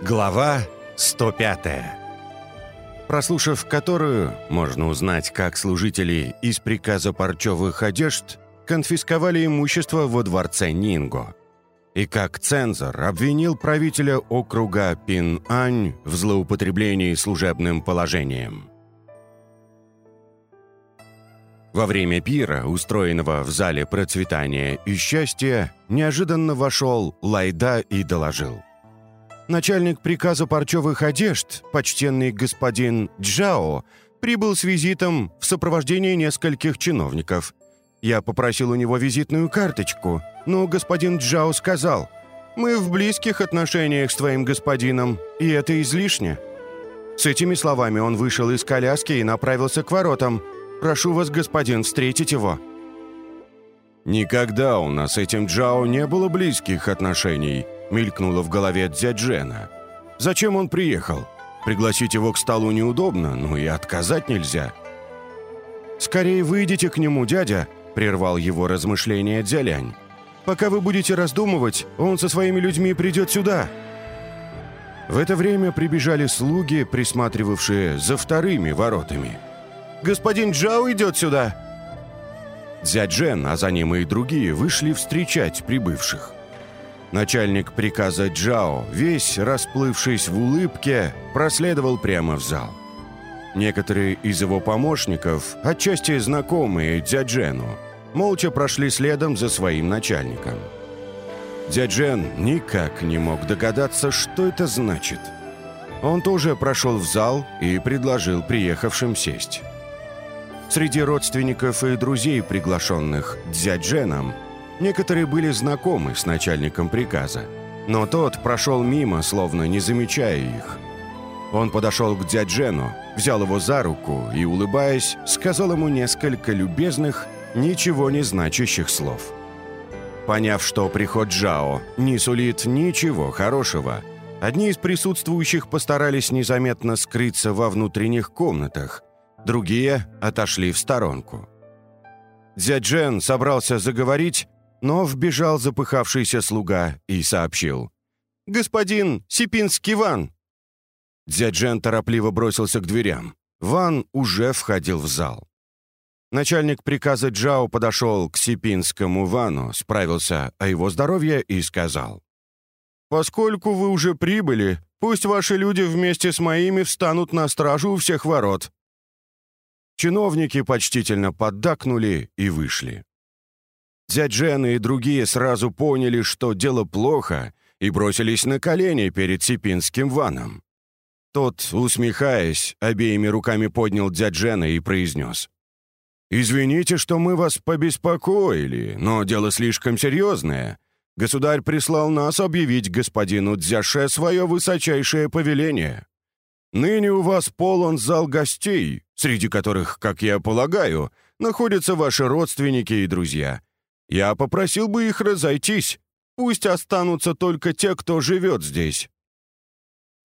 Глава 105 Прослушав которую, можно узнать, как служители из приказа парчевых одежд конфисковали имущество во дворце Нинго, и как цензор обвинил правителя округа Пин-Ань в злоупотреблении служебным положением. Во время пира, устроенного в зале процветания и счастья, неожиданно вошел Лайда и доложил – начальник приказа парчевых одежд, почтенный господин Джао, прибыл с визитом в сопровождении нескольких чиновников. Я попросил у него визитную карточку, но господин Джао сказал, «Мы в близких отношениях с твоим господином, и это излишне». С этими словами он вышел из коляски и направился к воротам. «Прошу вас, господин, встретить его». «Никогда у нас с этим Джао не было близких отношений», мелькнуло в голове Дзяджена. «Зачем он приехал? Пригласить его к столу неудобно, но и отказать нельзя». «Скорее выйдите к нему, дядя», — прервал его размышления Дзялянь. «Пока вы будете раздумывать, он со своими людьми придет сюда». В это время прибежали слуги, присматривавшие за вторыми воротами. «Господин Джао идет сюда!» Дзяджен, а за ним и другие, вышли встречать прибывших. Начальник приказа Джао, весь расплывшись в улыбке, проследовал прямо в зал. Некоторые из его помощников, отчасти знакомые Дзяджену, молча прошли следом за своим начальником. Дзяджен никак не мог догадаться, что это значит. Он тоже прошел в зал и предложил приехавшим сесть. Среди родственников и друзей, приглашенных Дзядженом, Некоторые были знакомы с начальником приказа, но тот прошел мимо, словно не замечая их. Он подошел к дяджену, взял его за руку и, улыбаясь, сказал ему несколько любезных, ничего не значащих слов. Поняв, что приход Джао не сулит ничего хорошего, одни из присутствующих постарались незаметно скрыться во внутренних комнатах, другие отошли в сторонку. Дзяджен собрался заговорить, но вбежал запыхавшийся слуга и сообщил. «Господин Сипинский Ван!» Дзяджен торопливо бросился к дверям. Ван уже входил в зал. Начальник приказа Джао подошел к Сипинскому Вану, справился о его здоровье и сказал. «Поскольку вы уже прибыли, пусть ваши люди вместе с моими встанут на стражу у всех ворот». Чиновники почтительно поддакнули и вышли. Дядь Жена и другие сразу поняли, что дело плохо, и бросились на колени перед Сипинским ваном. Тот, усмехаясь, обеими руками поднял дядь Жена и произнес. «Извините, что мы вас побеспокоили, но дело слишком серьезное. Государь прислал нас объявить господину Дзяше свое высочайшее повеление. Ныне у вас полон зал гостей, среди которых, как я полагаю, находятся ваши родственники и друзья, я попросил бы их разойтись. Пусть останутся только те, кто живет здесь».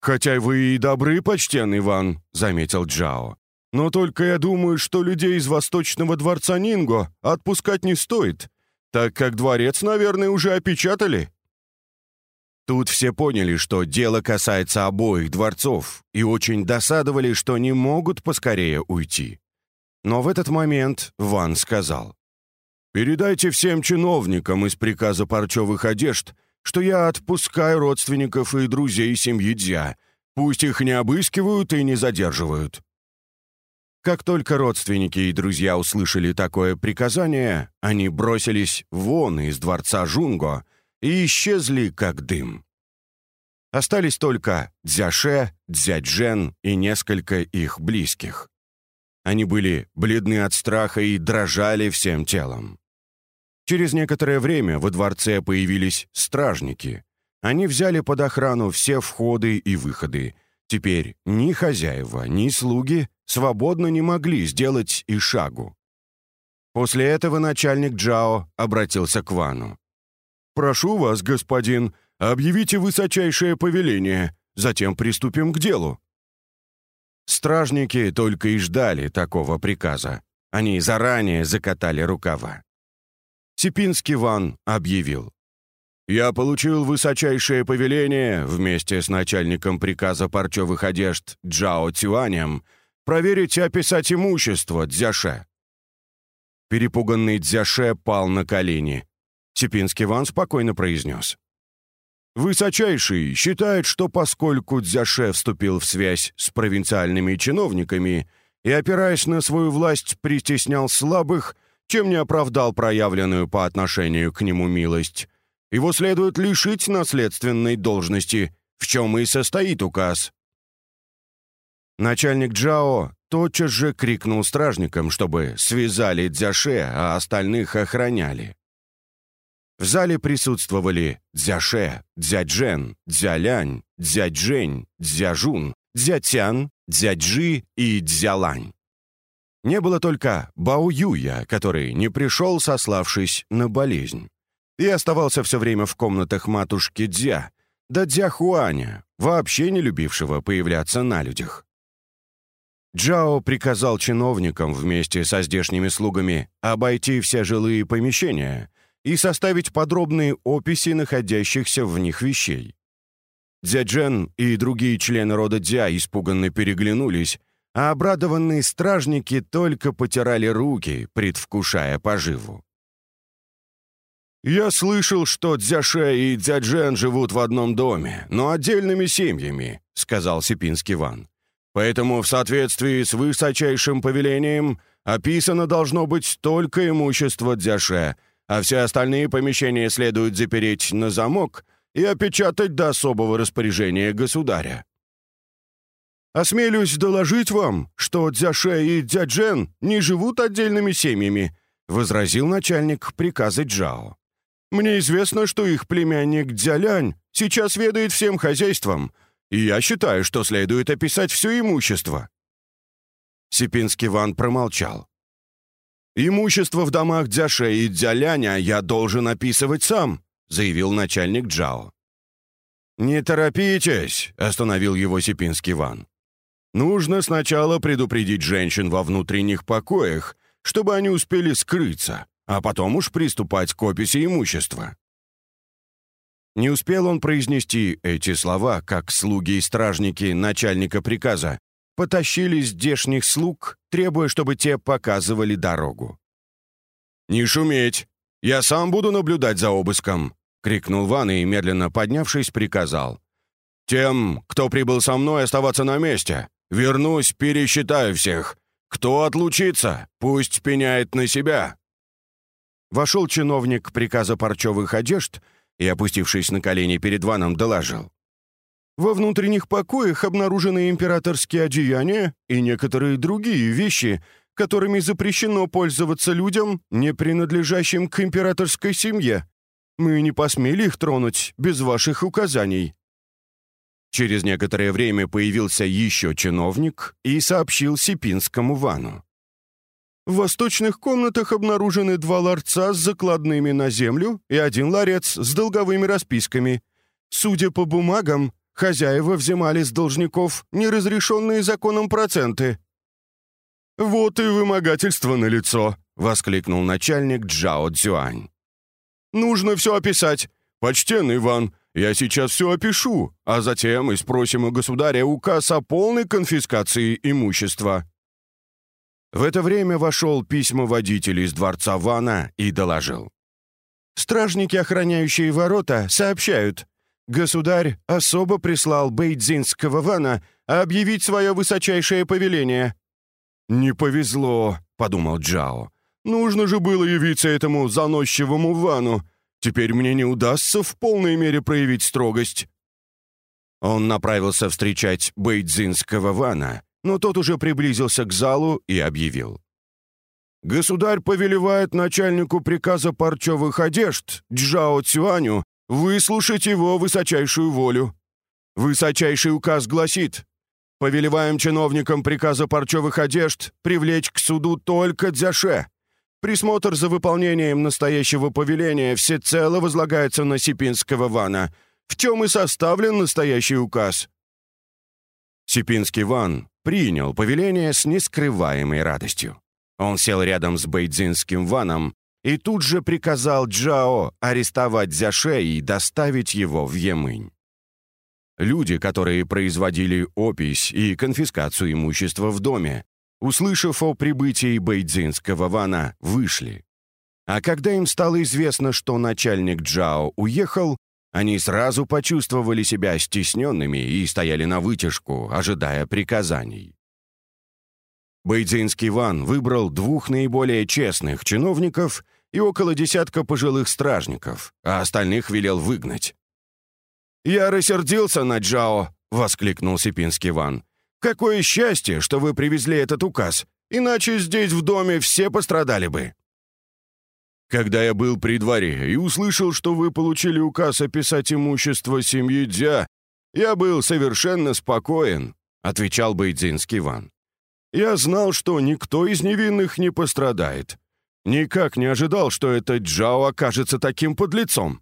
«Хотя вы и добры, почтенный Иван», — заметил Джао. «Но только я думаю, что людей из Восточного дворца Нинго отпускать не стоит, так как дворец, наверное, уже опечатали». Тут все поняли, что дело касается обоих дворцов, и очень досадовали, что не могут поскорее уйти. Но в этот момент Ван сказал. Передайте всем чиновникам из приказа парчевых одежд, что я отпускаю родственников и друзей семьи Дзя. Пусть их не обыскивают и не задерживают». Как только родственники и друзья услышали такое приказание, они бросились вон из дворца Жунго и исчезли, как дым. Остались только Дзяше, Дзяджен и несколько их близких. Они были бледны от страха и дрожали всем телом. Через некоторое время во дворце появились стражники. Они взяли под охрану все входы и выходы. Теперь ни хозяева, ни слуги свободно не могли сделать и шагу. После этого начальник Джао обратился к Вану. «Прошу вас, господин, объявите высочайшее повеление, затем приступим к делу». Стражники только и ждали такого приказа. Они заранее закатали рукава. Типинский Ван объявил. Я получил высочайшее повеление вместе с начальником приказа парчевых одежд Джао Цюанем проверить и описать имущество Дзяше». Перепуганный Дзяше пал на колени. Сипинский Ван спокойно произнес. «Высочайший считает, что поскольку Дзяше вступил в связь с провинциальными чиновниками и, опираясь на свою власть, притеснял слабых, чем не оправдал проявленную по отношению к нему милость, его следует лишить наследственной должности, в чем и состоит указ. Начальник Джао тотчас же крикнул стражникам, чтобы связали Дзяше, а остальных охраняли. В зале присутствовали Дзяше, Дзяджен, Дзялянь, Дзяджень, Дзяжун, Дзятян, Дзяджи и Дзялань. Не было только Бао Юя, который не пришел, сославшись на болезнь. И оставался все время в комнатах матушки Дзя, да Дзя Хуаня, вообще не любившего появляться на людях. Джао приказал чиновникам вместе со здешними слугами обойти все жилые помещения и составить подробные описи находящихся в них вещей. Дзяджен и другие члены рода Дзя испуганно переглянулись, а обрадованные стражники только потирали руки, предвкушая поживу. «Я слышал, что Дзяше и Дзяджен живут в одном доме, но отдельными семьями», — сказал Сипинский Ван. «Поэтому в соответствии с высочайшим повелением описано должно быть только имущество Дзяше, а все остальные помещения следует запереть на замок и опечатать до особого распоряжения государя. «Осмелюсь доложить вам, что Дзяше и Дзяджен не живут отдельными семьями», — возразил начальник приказа Джао. «Мне известно, что их племянник Дзялянь сейчас ведает всем хозяйством, и я считаю, что следует описать все имущество». Сипинский Ван промолчал. «Имущество в домах Дзяше и Дзяляня я должен описывать сам», — заявил начальник Джао. «Не торопитесь», — остановил его Сипинский Ван. Нужно сначала предупредить женщин во внутренних покоях, чтобы они успели скрыться, а потом уж приступать к описи имущества. Не успел он произнести эти слова, как слуги и стражники начальника приказа потащили здешних слуг, требуя, чтобы те показывали дорогу. «Не шуметь! Я сам буду наблюдать за обыском!» — крикнул Ван и, медленно поднявшись, приказал. «Тем, кто прибыл со мной, оставаться на месте. Вернусь, пересчитаю всех. Кто отлучится, пусть пеняет на себя». Вошел чиновник приказа парчевых одежд и, опустившись на колени перед ваном, доложил. «Во внутренних покоях обнаружены императорские одеяния и некоторые другие вещи, которыми запрещено пользоваться людям, не принадлежащим к императорской семье. Мы не посмели их тронуть без ваших указаний. Через некоторое время появился еще чиновник и сообщил Сипинскому Вану. В восточных комнатах обнаружены два ларца с закладными на землю и один ларец с долговыми расписками. Судя по бумагам, хозяева взимали с должников неразрешенные законом проценты. «Вот и вымогательство на лицо, воскликнул начальник Джао Цюань. «Нужно все описать. Почтенный Иван, я сейчас все опишу, а затем и спросим у государя указ о полной конфискации имущества». В это время вошел письмоводитель из дворца Вана и доложил. «Стражники, охраняющие ворота, сообщают. Государь особо прислал бейдзинского Вана объявить свое высочайшее повеление». «Не повезло», — подумал Джао. «Нужно же было явиться этому заносчивому Вану. Теперь мне не удастся в полной мере проявить строгость». Он направился встречать бейдзинского вана, но тот уже приблизился к залу и объявил. «Государь повелевает начальнику приказа парчевых одежд, Джао Цюаню, выслушать его высочайшую волю. Высочайший указ гласит, повелеваем чиновникам приказа парчевых одежд привлечь к суду только Дзяше, Присмотр за выполнением настоящего повеления всецело возлагается на Сипинского вана, в чем и составлен настоящий указ». Сипинский ван принял повеление с нескрываемой радостью. Он сел рядом с бейдзинским ваном и тут же приказал Джао арестовать Зяше и доставить его в Емынь. Люди, которые производили опись и конфискацию имущества в доме, услышав о прибытии бейдзинского вана, вышли. А когда им стало известно, что начальник Джао уехал, они сразу почувствовали себя стесненными и стояли на вытяжку, ожидая приказаний. Бейдзинский Ван выбрал двух наиболее честных чиновников и около десятка пожилых стражников, а остальных велел выгнать. «Я рассердился на Джао!» — воскликнул Сипинский Ван. «Какое счастье, что вы привезли этот указ, иначе здесь в доме все пострадали бы!» Когда я был при дворе и услышал, что вы получили указ описать имущество семьи Дзя, я был совершенно спокоен», — отвечал Бейдзинский Иван. «Я знал, что никто из невинных не пострадает. Никак не ожидал, что этот Джао окажется таким подлецом.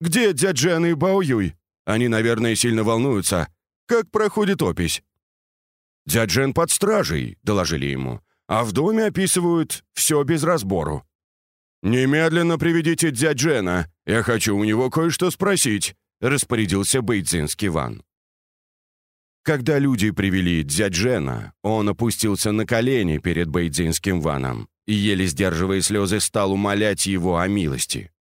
Где Дзяджен и Бао Юй? Они, наверное, сильно волнуются. Как проходит опись?» «Дзяджен под стражей», — доложили ему, «а в доме описывают все без разбору». «Немедленно приведите дядь Джена. Я хочу у него кое-что спросить», — распорядился Бейдзинский Ван. Когда люди привели дядь Джена, он опустился на колени перед Бейдзинским Ваном и, еле сдерживая слезы, стал умолять его о милости.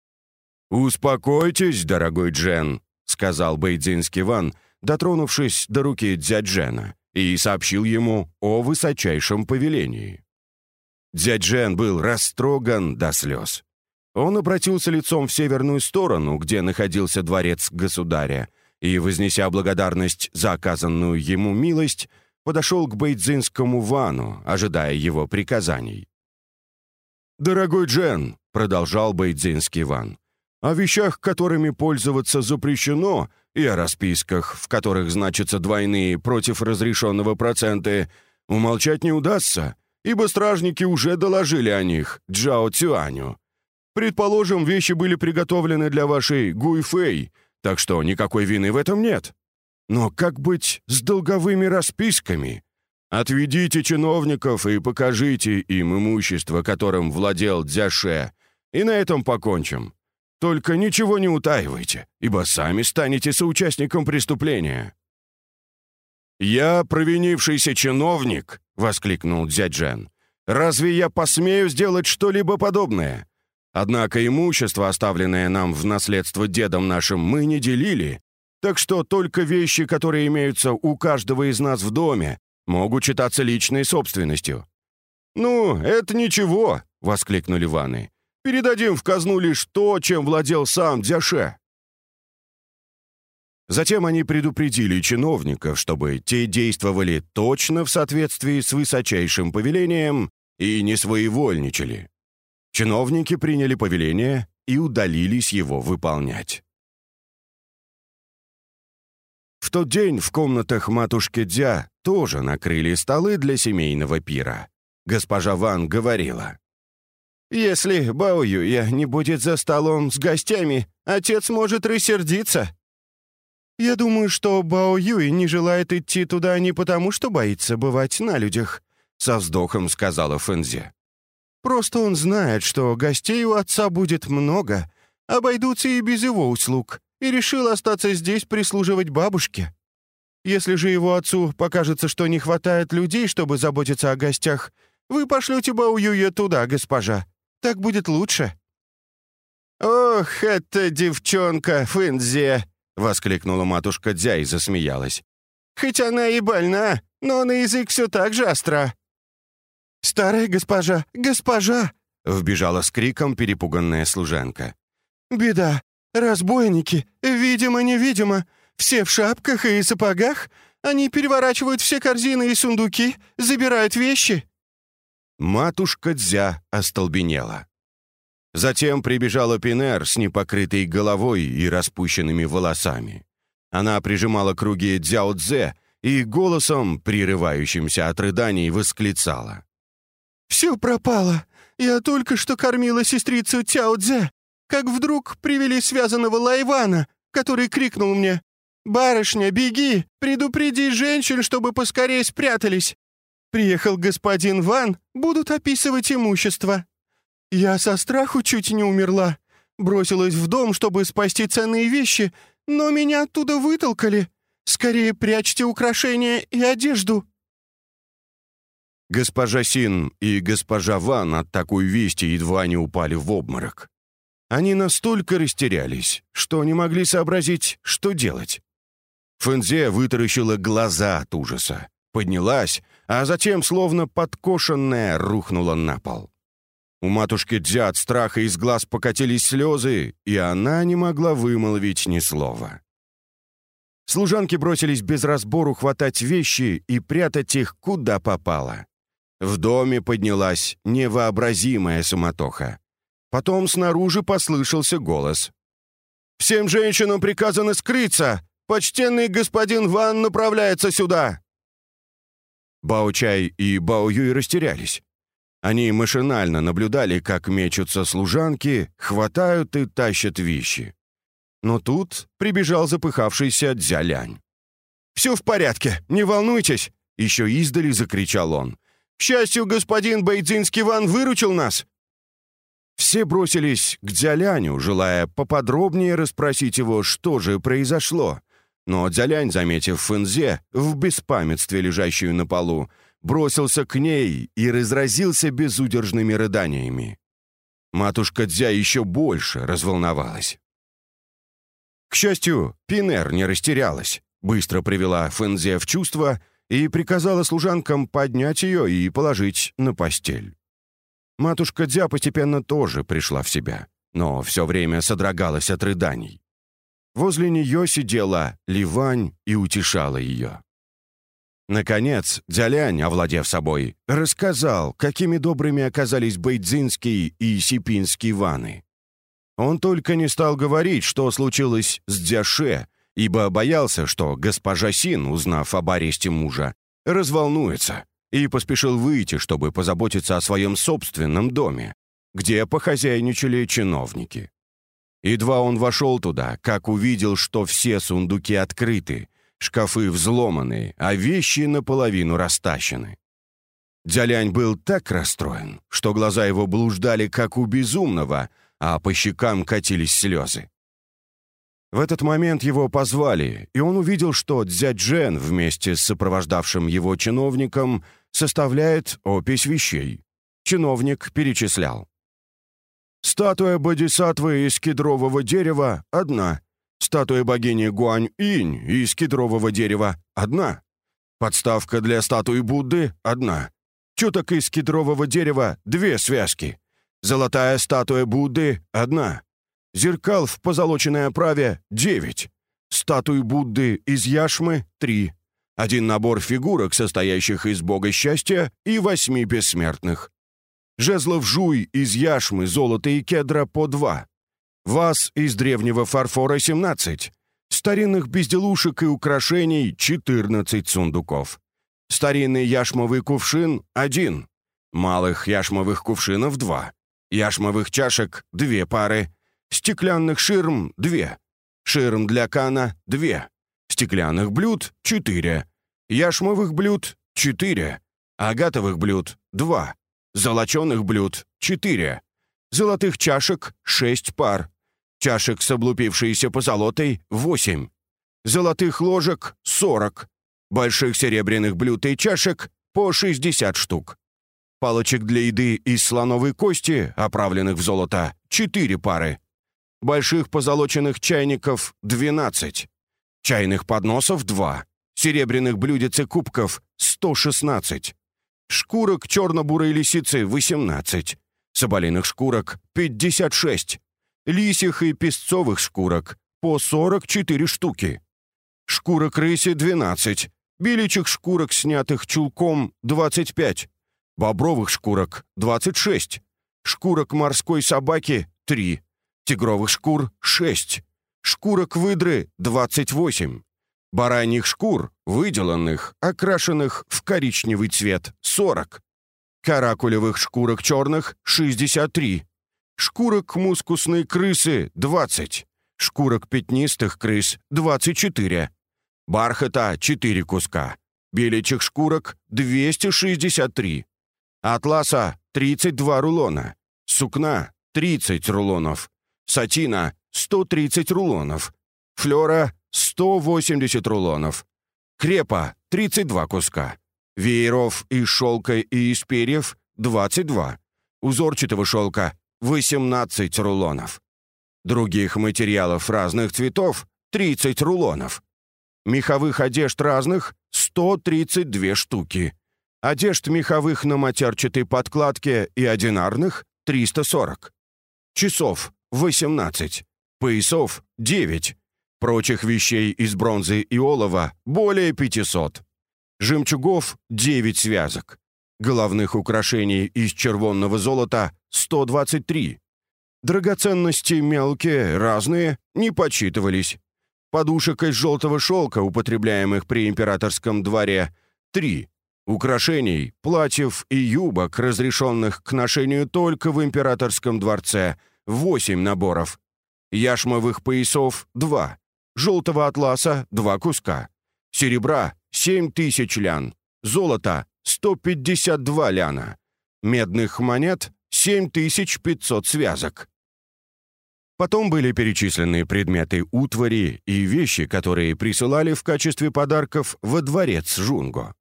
«Успокойтесь, дорогой Джен», — сказал Бейдзинский Ван, дотронувшись до руки дядь Джена, и сообщил ему о высочайшем повелении. Дядь Жен был растроган до слез. Он обратился лицом в северную сторону, где находился дворец государя, и, вознеся благодарность за оказанную ему милость, подошел к бейдзинскому вану, ожидая его приказаний. «Дорогой Джен», — продолжал бейдзинский ван, «о вещах, которыми пользоваться запрещено, и о расписках, в которых значатся двойные против разрешенного проценты, умолчать не удастся, ибо стражники уже доложили о них Джао Цюаню. Предположим, вещи были приготовлены для вашей Гуйфэй, так что никакой вины в этом нет. Но как быть с долговыми расписками? Отведите чиновников и покажите им имущество, которым владел Дзяше, и на этом покончим. Только ничего не утаивайте, ибо сами станете соучастником преступления». «Я провинившийся чиновник», — воскликнул дядь Жен. «Разве я посмею сделать что-либо подобное? Однако имущество, оставленное нам в наследство дедом нашим, мы не делили, так что только вещи, которые имеются у каждого из нас в доме, могут считаться личной собственностью». «Ну, это ничего», — воскликнули ваны. «Передадим в казну лишь то, чем владел сам Дзяше». Затем они предупредили чиновников, чтобы те действовали точно в соответствии с высочайшим повелением и не своевольничали. Чиновники приняли повеление и удалились его выполнять. В тот день в комнатах матушки Дзя тоже накрыли столы для семейного пира. Госпожа Ван говорила. «Если Бао Юя не будет за столом с гостями, отец может рассердиться. «Я думаю, что Бао Юй не желает идти туда не потому, что боится бывать на людях», — со вздохом сказала Фэнзи. «Просто он знает, что гостей у отца будет много, обойдутся и без его услуг, и решил остаться здесь прислуживать бабушке. Если же его отцу покажется, что не хватает людей, чтобы заботиться о гостях, вы пошлете Бао Юя туда, госпожа. Так будет лучше». «Ох, эта девчонка Фэнзи!» — воскликнула матушка Дзя и засмеялась. «Хоть она и больна, но на язык все так же остра». «Старая госпожа, госпожа!» — вбежала с криком перепуганная служанка. «Беда! Разбойники! Видимо-невидимо! Все в шапках и сапогах! Они переворачивают все корзины и сундуки, забирают вещи!» Матушка Дзя остолбенела. Затем прибежала Пинер с непокрытой головой и распущенными волосами. Она прижимала круги Дзяо Цзэ и голосом, прерывающимся от рыданий, восклицала. «Все пропало. Я только что кормила сестрицу Тяо Цзэ, как вдруг привели связанного Лайвана, который крикнул мне «Барышня, беги! Предупреди женщин, чтобы поскорее спрятались! Приехал господин Ван, будут описывать имущество!» «Я со страху чуть не умерла. Бросилась в дом, чтобы спасти ценные вещи, но меня оттуда вытолкали. Скорее прячьте украшения и одежду». Госпожа Син и госпожа Ван от такой вести едва не упали в обморок. Они настолько растерялись, что не могли сообразить, что делать. Фэнзе вытаращила глаза от ужаса, поднялась, а затем, словно подкошенная, рухнула на пол. У матушки Дзя от страха из глаз покатились слезы, и она не могла вымолвить ни слова. Служанки бросились без разбору хватать вещи и прятать их куда попало. В доме поднялась невообразимая суматоха. Потом снаружи послышался голос. «Всем женщинам приказано скрыться! Почтенный господин Ван направляется сюда!» Бао-Чай и Бао-Юй растерялись. Они машинально наблюдали, как мечутся служанки, хватают и тащат вещи. Но тут прибежал запыхавшийся Дзялянь. «Все в порядке, не волнуйтесь!» — еще издали закричал он. «К счастью, господин Бейдзинский Ван выручил нас!» Все бросились к Дзяляню, желая поподробнее расспросить его, что же произошло. Но Дзялянь, заметив Фэнзе, в беспамятстве лежащую на полу, бросился к ней и разразился безудержными рыданиями. Матушка Дзя еще больше разволновалась. К счастью, Пинер не растерялась, быстро привела Фэнзе в чувство и приказала служанкам поднять ее и положить на постель. Матушка Дзя постепенно тоже пришла в себя, но все время содрогалась от рыданий. Возле нее сидела Ливань и утешала ее. Наконец, Дзялянь, овладев собой, рассказал, какими добрыми оказались Бейдзинские и Сипинские ваны. Он только не стал говорить, что случилось с Дзяше, ибо боялся, что госпожа Син, узнав об аресте мужа, разволнуется, и поспешил выйти, чтобы позаботиться о своем собственном доме, где похозяйничали чиновники. Едва он вошел туда, как увидел, что все сундуки открыты, Шкафы взломаны, а вещи наполовину растащены. Дзялянь был так расстроен, что глаза его блуждали, как у безумного, а по щекам катились слезы. В этот момент его позвали, и он увидел, что Дзяджен вместе с сопровождавшим его чиновником составляет опись вещей. Чиновник перечислял. «Статуя бодисатвы из кедрового дерева — одна, Статуя богини Гуань-инь из кедрового дерева — одна. Подставка для статуи Будды — одна. Чуток из кедрового дерева — две связки. Золотая статуя Будды — одна. Зеркал в позолоченной оправе — девять. Статуи Будды из яшмы — три. Один набор фигурок, состоящих из бога счастья и восьми бессмертных. Жезлов жуй из яшмы, золота и кедра по два. Ваз из древнего фарфора 17. Старинных безделушек и украшений 14 сундуков. Старинный яшмовый кувшин — один. Малых яшмовых кувшинов — два. Яшмовых чашек — две пары. Стеклянных ширм — две. Ширм для кана — две. Стеклянных блюд — четыре. Яшмовых блюд — четыре. Агатовых блюд — два. Золоченых блюд — четыре. Золотых чашек — шесть пар. Чашек с облупившейся позолотой — восемь. Золотых ложек — сорок. Больших серебряных блюд и чашек — по шестьдесят штук. Палочек для еды из слоновой кости, оправленных в золото, — четыре пары. Больших позолоченных чайников — двенадцать. Чайных подносов — два. Серебряных блюдец и кубков — сто шестнадцать. Шкурок черно-бурой лисицы — восемнадцать. Соболиных шкурок — пятьдесят шесть. Лисих и песцовых шкурок по 44 штуки. Шкурок рыси 12, беличьих шкурок, снятых чулком, 25, бобровых шкурок 26, шкурок морской собаки 3, тигровых шкур 6, шкурок выдры 28, бараньих шкур, выделанных, окрашенных в коричневый цвет 40, каракулевых шкурок черных 63, Шкурок мускусной крысы — 20. Шкурок пятнистых крыс — 24. Бархата — 4 куска. Беличьих шкурок — 263. Атласа — 32 рулона. сукна — 30 рулонов, сатина — 130 рулонов, флера — 180 рулонов, крепа — 32 куска, вееров из шелка и из перьев — 22, узорчатого шелка — 18 рулонов, других материалов разных цветов — 30 рулонов, меховых одежд разных — 132 штуки, одежд меховых на матерчатой подкладке и одинарных — 340, часов — 18, поясов — 9, прочих вещей из бронзы и олова — более 500, жемчугов — 9 связок, головных украшений из червонного золота — 123, драгоценности мелкие, разные, не подсчитывались, подушек из желтого шелка, употребляемых при императорском дворе — 3, украшений, платьев и юбок, разрешенных к ношению только в императорском дворце — 8 наборов, яшмовых поясов — 2, желтого атласа — 2 куска, серебра — 7 тысяч лян, золота — 152 ляна, медных монет — 7500 связок. Потом были перечислены предметы утвари и вещи, которые присылали в качестве подарков во дворец Жунго.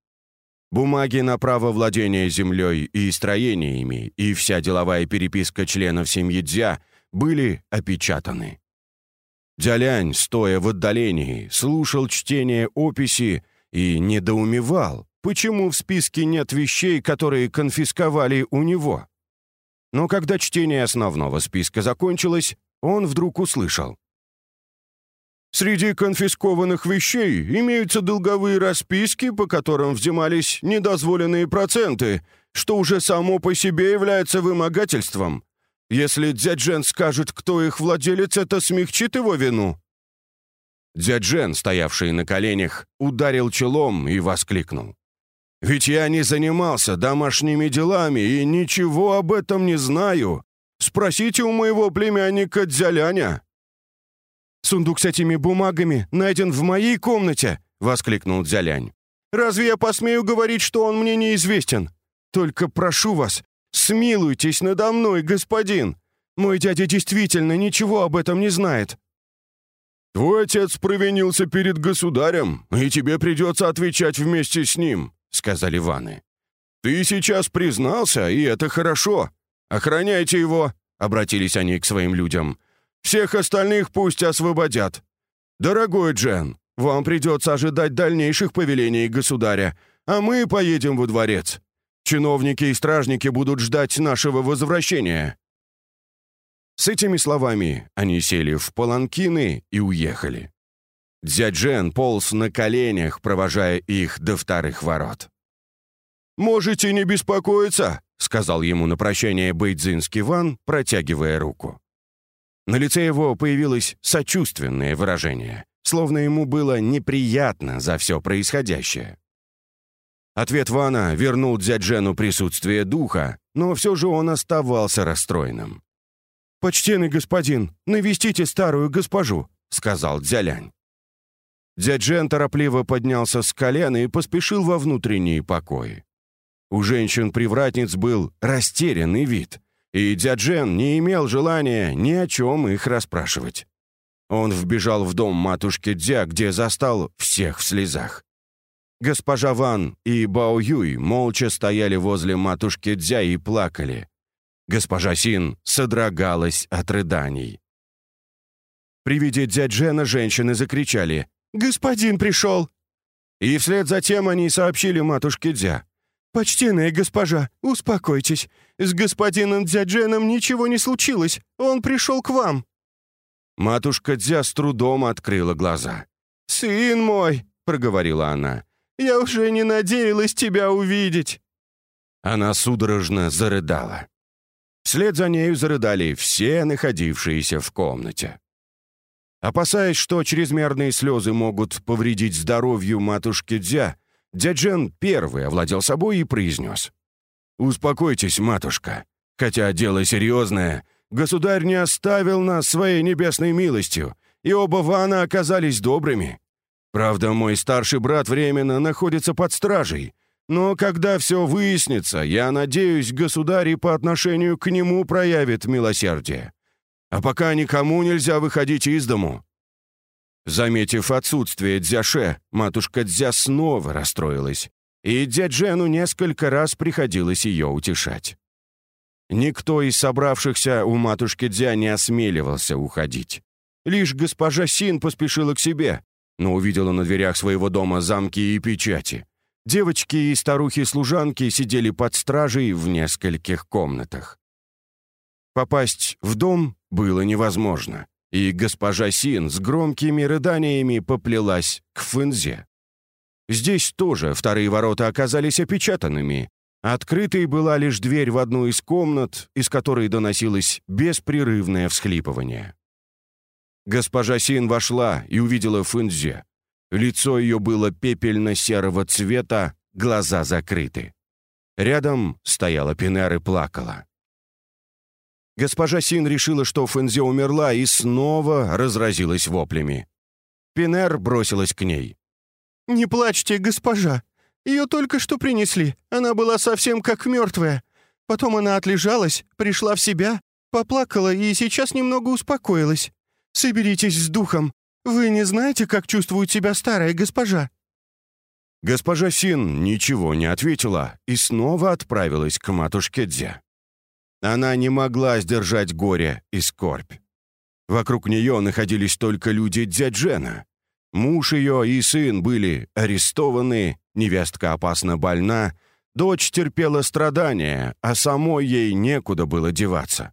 Бумаги на право владения землей и строениями и вся деловая переписка членов семьи Дзя были опечатаны. Дзялянь, стоя в отдалении, слушал чтение описи и недоумевал, почему в списке нет вещей, которые конфисковали у него. Но когда чтение основного списка закончилось, он вдруг услышал. Среди конфискованных вещей имеются долговые расписки, по которым взимались недозволенные проценты, что уже само по себе является вымогательством. Если дядь скажет, кто их владелец, это смягчит его вину». Дядь стоявший на коленях, ударил челом и воскликнул. «Ведь я не занимался домашними делами и ничего об этом не знаю. Спросите у моего племянника Дзяляня». «Сундук с этими бумагами найден в моей комнате!» — воскликнул Дзялянь. «Разве я посмею говорить, что он мне неизвестен? Только прошу вас, смилуйтесь надо мной, господин! Мой дядя действительно ничего об этом не знает!» «Твой отец провинился перед государем, и тебе придется отвечать вместе с ним», — сказали Ваны. «Ты сейчас признался, и это хорошо. Охраняйте его», — обратились они к своим людям. Всех остальных пусть освободят. Дорогой Джен, вам придется ожидать дальнейших повелений государя, а мы поедем во дворец. Чиновники и стражники будут ждать нашего возвращения». С этими словами они сели в паланкины и уехали. Дядь Джен полз на коленях, провожая их до вторых ворот. «Можете не беспокоиться», — сказал ему на прощание Бейдзинский Ван, протягивая руку. На лице его появилось сочувственное выражение, словно ему было неприятно за все происходящее. Ответ Вана вернул дяджену присутствие духа, но все же он оставался расстроенным. «Почтенный господин, навестите старую госпожу», — сказал Дзялянь. Дяджен торопливо поднялся с колена и поспешил во внутренние покои. У женщин-привратниц был растерянный вид — и Дяджен не имел желания ни о чем их расспрашивать. Он вбежал в дом матушки Дзя, где застал всех в слезах. Госпожа Ван и Бао Юй молча стояли возле матушки Дзя и плакали. Госпожа Син содрогалась от рыданий. При виде дяджена женщины закричали «Господин пришел!» И вслед за тем они сообщили матушке Дзя. «Почтенная госпожа, успокойтесь. С господином Дзядженом ничего не случилось. Он пришел к вам». Матушка Дзя с трудом открыла глаза. «Сын мой», — проговорила она, — «я уже не надеялась тебя увидеть». Она судорожно зарыдала. Вслед за нею зарыдали все находившиеся в комнате. Опасаясь, что чрезмерные слезы могут повредить здоровью матушки Дзя, Дяджен первый овладел собой и произнес. «Успокойтесь, матушка. Хотя дело серьезное, государь не оставил нас своей небесной милостью, и оба Вана оказались добрыми. Правда, мой старший брат временно находится под стражей, Но когда все выяснится, я надеюсь, государь по отношению к нему проявит милосердие. А пока никому нельзя выходить из дому». Заметив отсутствие Дзяше, матушка Дзя снова расстроилась, и дяджену несколько раз приходилось ее утешать. Никто из собравшихся у матушки Дзя не осмеливался уходить. Лишь госпожа Син поспешила к себе, но увидела на дверях своего дома замки и печати. Девочки и старухи-служанки сидели под стражей в нескольких комнатах. Попасть в дом было невозможно, и госпожа Син с громкими рыданиями поплелась к Фэнзе. Здесь тоже вторые ворота оказались опечатанными. Открытой была лишь дверь в одну из комнат, из которой доносилось беспрерывное всхлипывание. Госпожа Син вошла и увидела Фэнзе. Лицо ее было пепельно-серого цвета, глаза закрыты. Рядом стояла Пинер и плакала. Госпожа Син решила, что Фэнзе умерла, и снова разразилась воплями. Пинер бросилась к ней. «Не плачьте, госпожа. Ее только что принесли. Она была совсем как мертвая. Потом она отлежалась, пришла в себя, поплакала и сейчас немного успокоилась. Соберитесь с духом. «Вы не знаете, как чувствует себя старая госпожа?» Госпожа Син ничего не ответила и снова отправилась к матушке Дзе. Она не могла сдержать горе и скорбь. Вокруг нее находились только люди Дзяджена. Муж ее и сын были арестованы, невестка опасно больна, дочь терпела страдания, а самой ей некуда было деваться.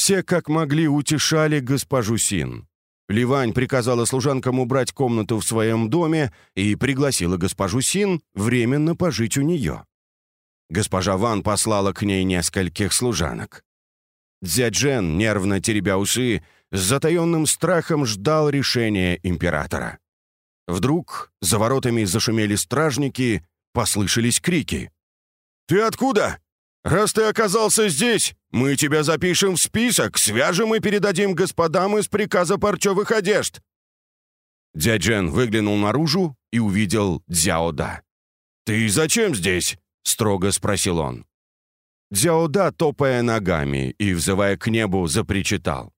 Все как могли утешали госпожу Син. Ливань приказала служанкам убрать комнату в своем доме и пригласила госпожу Син временно пожить у нее. Госпожа Ван послала к ней нескольких служанок. Дзяджен, нервно теребя усы, с затаенным страхом ждал решения императора. Вдруг за воротами зашумели стражники, послышались крики. «Ты откуда? Раз ты оказался здесь, мы тебя запишем в список, свяжем и передадим господам из приказа парчевых одежд». Дяджен выглянул наружу и увидел Дзяода. «Ты зачем здесь?» — строго спросил он. Дзяода, топая ногами и взывая к небу, запричитал.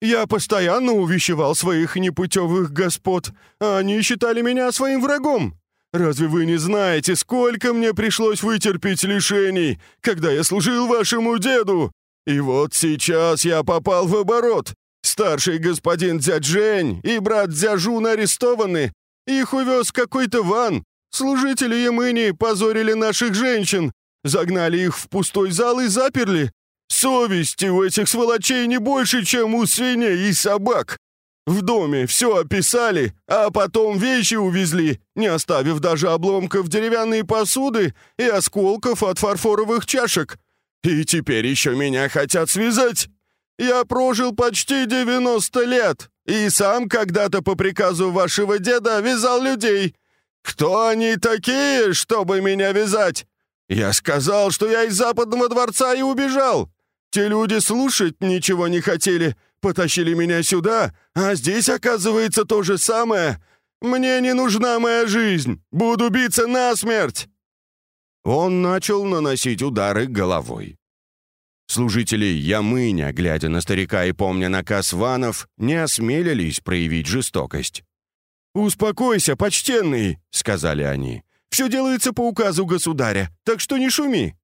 «Я постоянно увещевал своих непутевых господ, а они считали меня своим врагом. Разве вы не знаете, сколько мне пришлось вытерпеть лишений, когда я служил вашему деду? И вот сейчас я попал в оборот. Старший господин Дзяджень и брат Дзяжун арестованы. Их увез какой-то ван. Служители Ямыни позорили наших женщин, загнали их в пустой зал и заперли. Совести у этих сволочей не больше, чем у свиней и собак. В доме все описали, а потом вещи увезли, не оставив даже обломков деревянной посуды и осколков от фарфоровых чашек. И теперь еще меня хотят связать. Я прожил почти 90 лет и сам когда-то по приказу вашего деда вязал людей. Кто они такие, чтобы меня вязать? Я сказал, что я из западного дворца и убежал. Те люди слушать ничего не хотели, потащили меня сюда, а здесь, оказывается, то же самое. Мне не нужна моя жизнь, буду биться насмерть!» Он начал наносить удары головой. Служители Ямыня, глядя на старика и помня наказ ванов, не осмелились проявить жестокость. «Успокойся, почтенный», — сказали они. «Все делается по указу государя, так что не шуми».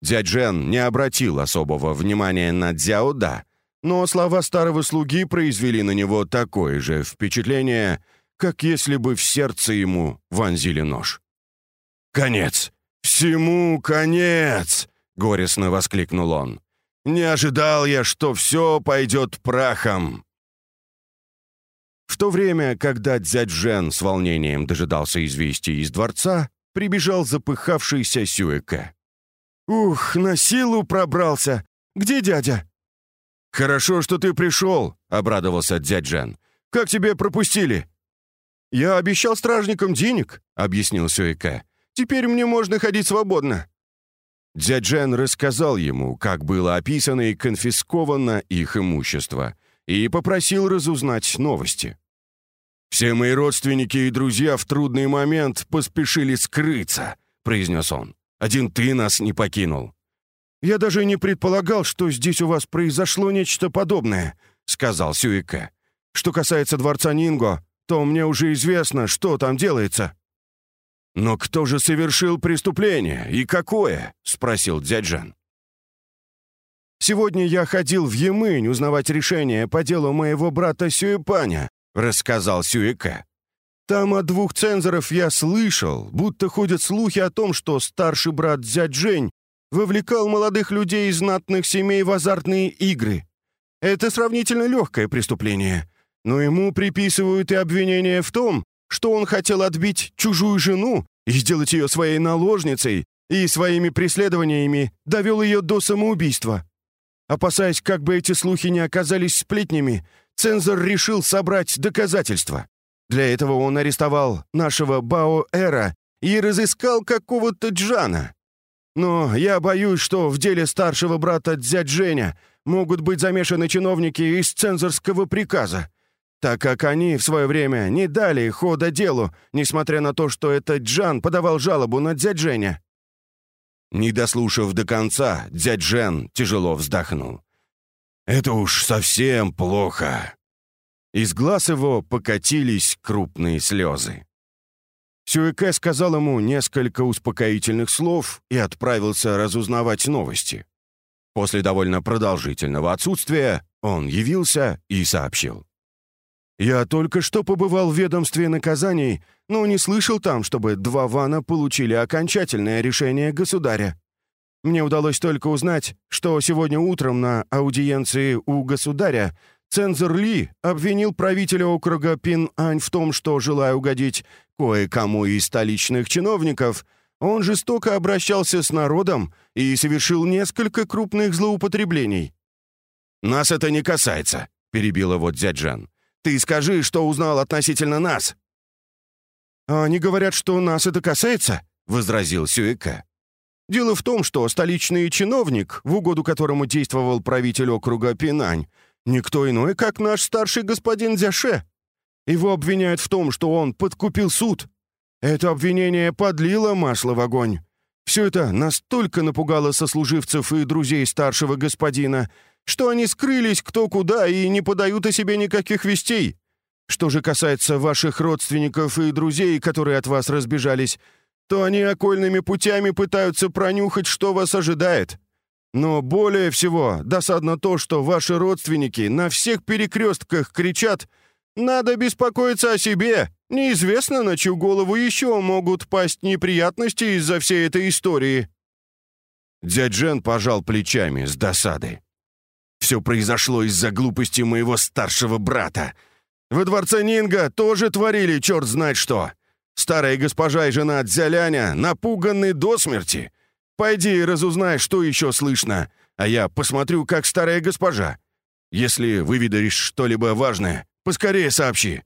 Дзяджен не обратил особого внимания на Дзяода, но слова старого слуги произвели на него такое же впечатление, как если бы в сердце ему вонзили нож. «Конец! Всему конец!» — горестно воскликнул он. «Не ожидал я, что все пойдет прахом!» В то время, когда дядь Жен с волнением дожидался известий из дворца, прибежал запыхавшийся Сюэке. «Ух, на силу пробрался! Где дядя?» «Хорошо, что ты пришел», — обрадовался дядь Жан. «Как тебе пропустили?» «Я обещал стражникам денег», — объяснил Сюэке. «Теперь мне можно ходить свободно». Дядь Жен рассказал ему, как было описано и конфисковано их имущество, и попросил разузнать новости. «Все мои родственники и друзья в трудный момент поспешили скрыться», — произнес он. «Один ты нас не покинул». «Я даже не предполагал, что здесь у вас произошло нечто подобное», — сказал Сюике. «Что касается дворца Нинго, то мне уже известно, что там делается». «Но кто же совершил преступление и какое?» — спросил дяджан. «Сегодня я ходил в Емынь узнавать решение по делу моего брата Сюэпаня», — рассказал Сюэка. «Там от двух цензоров я слышал, будто ходят слухи о том, что старший брат Дзяджень вовлекал молодых людей из знатных семей в азартные игры. Это сравнительно легкое преступление, но ему приписывают и обвинение в том, что он хотел отбить чужую жену и сделать ее своей наложницей, и своими преследованиями довел ее до самоубийства. Опасаясь, как бы эти слухи не оказались сплетнями, цензор решил собрать доказательства. Для этого он арестовал нашего Бао-Эра и разыскал какого-то Джана. Но я боюсь, что в деле старшего брата Дзядженя могут быть замешаны чиновники из цензорского приказа, так как они в свое время не дали хода делу, несмотря на то, что этот Джан подавал жалобу на Дзядженя. Не дослушав до конца, дядь Жен тяжело вздохнул. «Это уж совсем плохо». Из глаз его покатились крупные слезы. Сюэке сказал ему несколько успокоительных слов и отправился разузнавать новости. После довольно продолжительного отсутствия он явился и сообщил. «Я только что побывал в ведомстве наказаний, но не слышал там, чтобы два вана получили окончательное решение государя. Мне удалось только узнать, что сегодня утром на аудиенции у государя цензор Ли обвинил правителя округа Пин-Ань в том, что, желая угодить кое-кому из столичных чиновников, он жестоко обращался с народом и совершил несколько крупных злоупотреблений. «Нас это не касается», — перебил его Дзяджан. Ты скажи, что узнал относительно нас». «А «Они говорят, что нас это касается», — возразил Сюэка. «Дело в том, что столичный чиновник, в угоду которому действовал правитель округа Пинань, никто иной, как наш старший господин Дзяше. Его обвиняют в том, что он подкупил суд. Это обвинение подлило масло в огонь. Все это настолько напугало сослуживцев и друзей старшего господина, что они скрылись кто куда и не подают о себе никаких вестей. Что же касается ваших родственников и друзей, которые от вас разбежались, то они окольными путями пытаются пронюхать, что вас ожидает. Но более всего досадно то, что ваши родственники на всех перекрестках кричат «Надо беспокоиться о себе! Неизвестно, на чью голову еще могут пасть неприятности из-за всей этой истории». Дядь Жен пожал плечами с досады. Все произошло из-за глупости моего старшего брата. Во дворце Нинга тоже творили черт знает что. Старая госпожа и жена Дзяляня напуганы до смерти. Пойди и разузнай, что еще слышно, а я посмотрю, как старая госпожа. Если выведаешь что-либо важное, поскорее сообщи».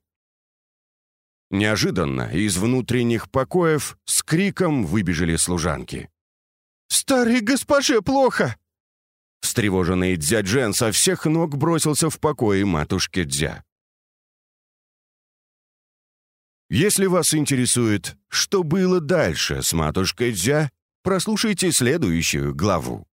Неожиданно из внутренних покоев с криком выбежали служанки. «Старой госпоже плохо!» Встревоженный дядь Джен со всех ног бросился в покое матушки Дзя. Если вас интересует, что было дальше с матушкой Дзя, прослушайте следующую главу.